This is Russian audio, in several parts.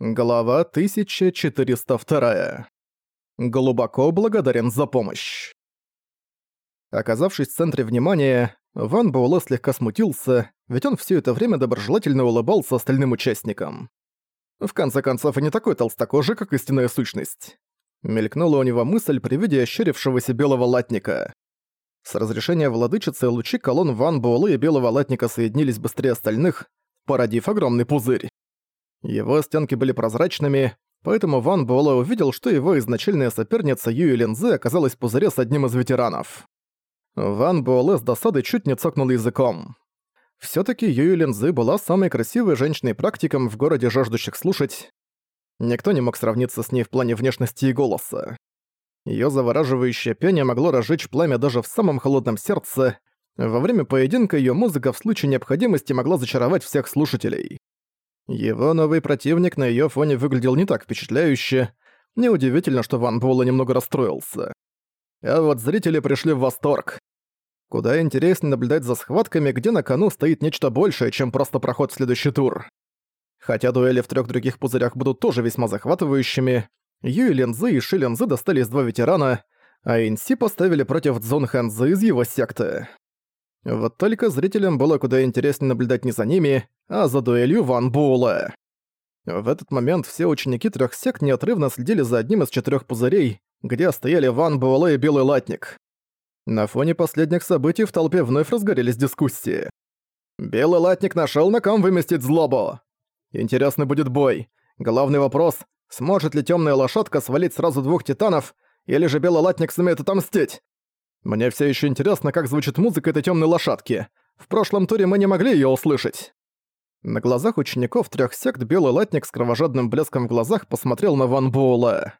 Глава 1402. Глубоко благодарен за помощь. Оказавшись в центре внимания, Ван Буэлэ слегка смутился, ведь он все это время доброжелательно улыбался остальным участникам. В конце концов, и не такой толстокожий, как истинная сущность. Мелькнула у него мысль при виде ощерившегося белого латника. С разрешения владычицы лучи колонн Ван Буэлэ и белого латника соединились быстрее остальных, породив огромный пузырь. Его стенки были прозрачными, поэтому Ван Буэлэ увидел, что его изначальная соперница Юи Линзы оказалась в пузыре с одним из ветеранов. Ван Буэлэ с досадой чуть не цокнул языком. Всё-таки Юи Линзы была самой красивой женщиной-практиком в городе жаждущих слушать. Никто не мог сравниться с ней в плане внешности и голоса. Её завораживающее пение могло разжечь пламя даже в самом холодном сердце. Во время поединка её музыка в случае необходимости могла зачаровать всех слушателей. Его новый противник на её фоне выглядел не так впечатляюще. Неудивительно, что Ван Буэлэ немного расстроился. А вот зрители пришли в восторг. Куда интереснее наблюдать за схватками, где на кону стоит нечто большее, чем просто проход в следующий тур. Хотя дуэли в трёх других пузырях будут тоже весьма захватывающими, Юй Линзы и Ши Линзы достались два ветерана, а Инси поставили против Цзун Хэнзы из его секты. Вот только зрителям было куда интереснее наблюдать не за ними, а за дуэлью Ван Буэлэ. В этот момент все ученики трех сект неотрывно следили за одним из четырех пузырей, где стояли Ван Буэлэ и Белый Латник. На фоне последних событий в толпе вновь разгорелись дискуссии. «Белый Латник нашел на ком выместить злобу!» «Интересный будет бой. Главный вопрос — сможет ли темная лошадка свалить сразу двух титанов, или же Белый Латник сумеет отомстить?» Мне все еще интересно, как звучит музыка этой темной лошадки. В прошлом туре мы не могли ее услышать. На глазах учеников трех сект белый латник с кровожадным блеском в глазах посмотрел на Ван Буэлла.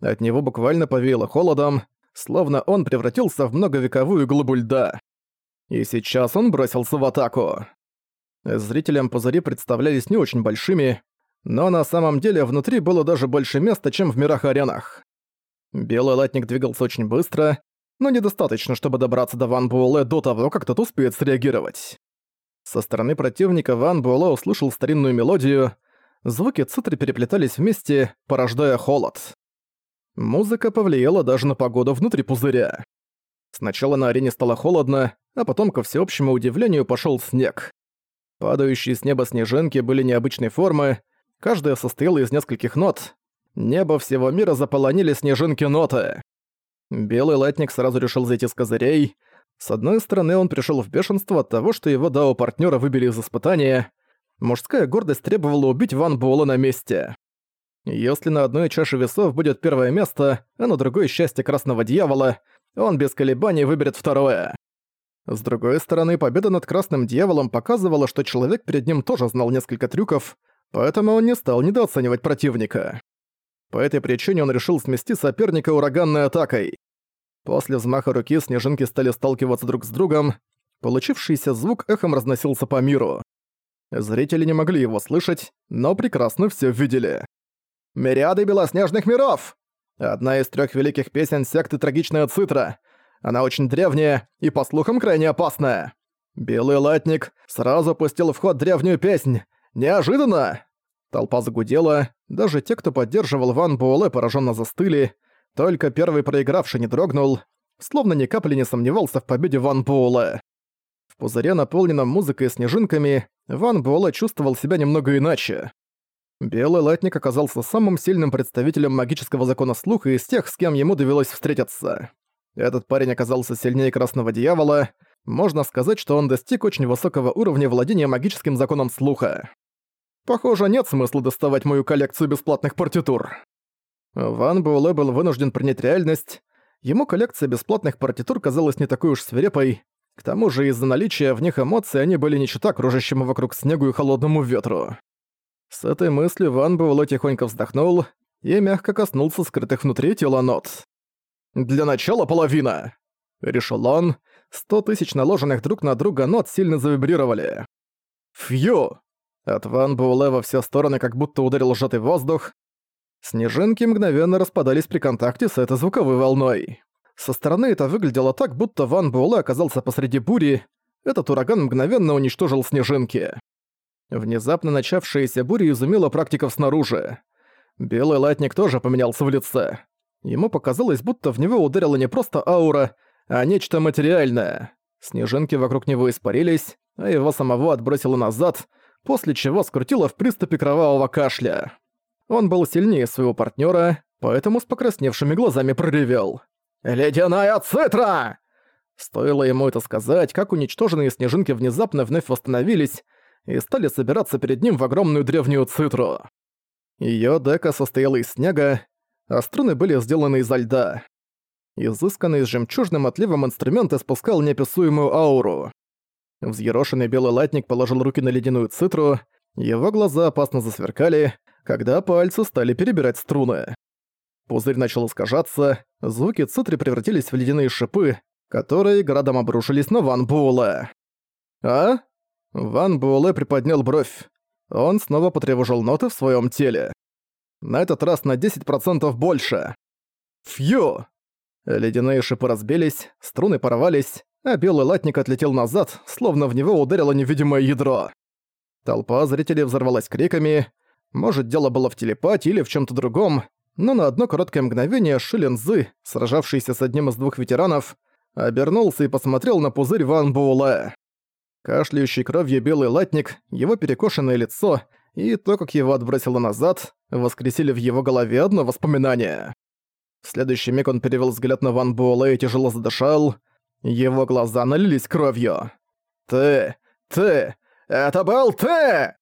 От него буквально повеяло холодом, словно он превратился в многовековую глыбу льда. И сейчас он бросился в атаку. Зрителям пузыри представлялись не очень большими, но на самом деле внутри было даже больше места, чем в мирах-аренах. Белый латник двигался очень быстро, но недостаточно, чтобы добраться до Ван Буэлэ до того, как тот успеет среагировать. Со стороны противника Ван Буэлэ услышал старинную мелодию, звуки цитры переплетались вместе, порождая холод. Музыка повлияла даже на погоду внутри пузыря. Сначала на арене стало холодно, а потом, ко всеобщему удивлению, пошел снег. Падающие с неба снежинки были необычной формы, каждая состояла из нескольких нот. Небо всего мира заполонили снежинки ноты. Белый латник сразу решил зайти с козырей. С одной стороны, он пришел в бешенство от того, что его дао партнера выбили из испытания. Мужская гордость требовала убить Ван Буэлла на месте. Если на одной чаше весов будет первое место, а на другой счастье Красного Дьявола, он без колебаний выберет второе. С другой стороны, победа над Красным Дьяволом показывала, что человек перед ним тоже знал несколько трюков, поэтому он не стал недооценивать противника. По этой причине он решил смести соперника ураганной атакой. После взмаха руки снежинки стали сталкиваться друг с другом, получившийся звук эхом разносился по миру. Зрители не могли его слышать, но прекрасно все видели. «Мириады белоснежных миров!» Одна из трех великих песен секты Трагичная Цитра. Она очень древняя и, по слухам, крайне опасная. Белый латник сразу пустил в ход древнюю песнь. Неожиданно! Толпа загудела, даже те, кто поддерживал Ван Буэлэ, пораженно застыли, только первый проигравший не дрогнул, словно ни капли не сомневался в победе Ван Буэлэ. В пузыре, наполненном музыкой и снежинками, Ван Буэлэ чувствовал себя немного иначе. Белый латник оказался самым сильным представителем магического закона слуха из тех, с кем ему довелось встретиться. Этот парень оказался сильнее Красного Дьявола, можно сказать, что он достиг очень высокого уровня владения магическим законом слуха. Похоже, нет смысла доставать мою коллекцию бесплатных партитур. Ван Буэлэ был вынужден принять реальность. Ему коллекция бесплатных партитур казалась не такой уж свирепой. К тому же из-за наличия в них эмоций они были не чета кружащему вокруг снегу и холодному ветру. С этой мыслью Ван Буэлэ тихонько вздохнул и мягко коснулся скрытых внутри тела нот. «Для начала половина!» — решил он. Сто тысяч наложенных друг на друга нот сильно завибрировали. «Фью!» От Ван Буэлэ во все стороны как будто ударил сжатый воздух. Снежинки мгновенно распадались при контакте с этой звуковой волной. Со стороны это выглядело так, будто Ван Буэлэ оказался посреди бури. Этот ураган мгновенно уничтожил снежинки. Внезапно начавшаяся буря изумила практиков снаружи. Белый латник тоже поменялся в лице. Ему показалось, будто в него ударила не просто аура, а нечто материальное. Снежинки вокруг него испарились, а его самого отбросило назад, после чего скрутило в приступе кровавого кашля. Он был сильнее своего партнера, поэтому с покрасневшими глазами проревел. «Ледяная цитра!» Стоило ему это сказать, как уничтоженные снежинки внезапно вновь восстановились и стали собираться перед ним в огромную древнюю цитру. Её дека состояла из снега, а струны были сделаны изо льда. Изысканный с жемчужным отливом инструмент испускал неописуемую ауру. Взъерошенный белый латник положил руки на ледяную цитру, его глаза опасно засверкали, когда пальцы стали перебирать струны. Пузырь начал искажаться, звуки цитры превратились в ледяные шипы, которые градом обрушились на Ван Буэлэ. «А?» Ван Буэлэ приподнял бровь. Он снова потревожил ноты в своем теле. На этот раз на 10% больше. Фью! Ледяные шипы разбились, струны порвались, а белый латник отлетел назад, словно в него ударило невидимое ядро. Толпа зрителей взорвалась криками. Может, дело было в телепатии или в чем то другом, но на одно короткое мгновение Шилин Зы, сражавшийся с одним из двух ветеранов, обернулся и посмотрел на пузырь Ван Буэлэ. Кашляющий кровью белый латник, его перекошенное лицо и то, как его отбросило назад, воскресили в его голове одно воспоминание. В следующий миг он перевел взгляд на Ван Буэлэ и тяжело задышал. Его глаза налились кровью. «Ты! Ты! Это был ты!»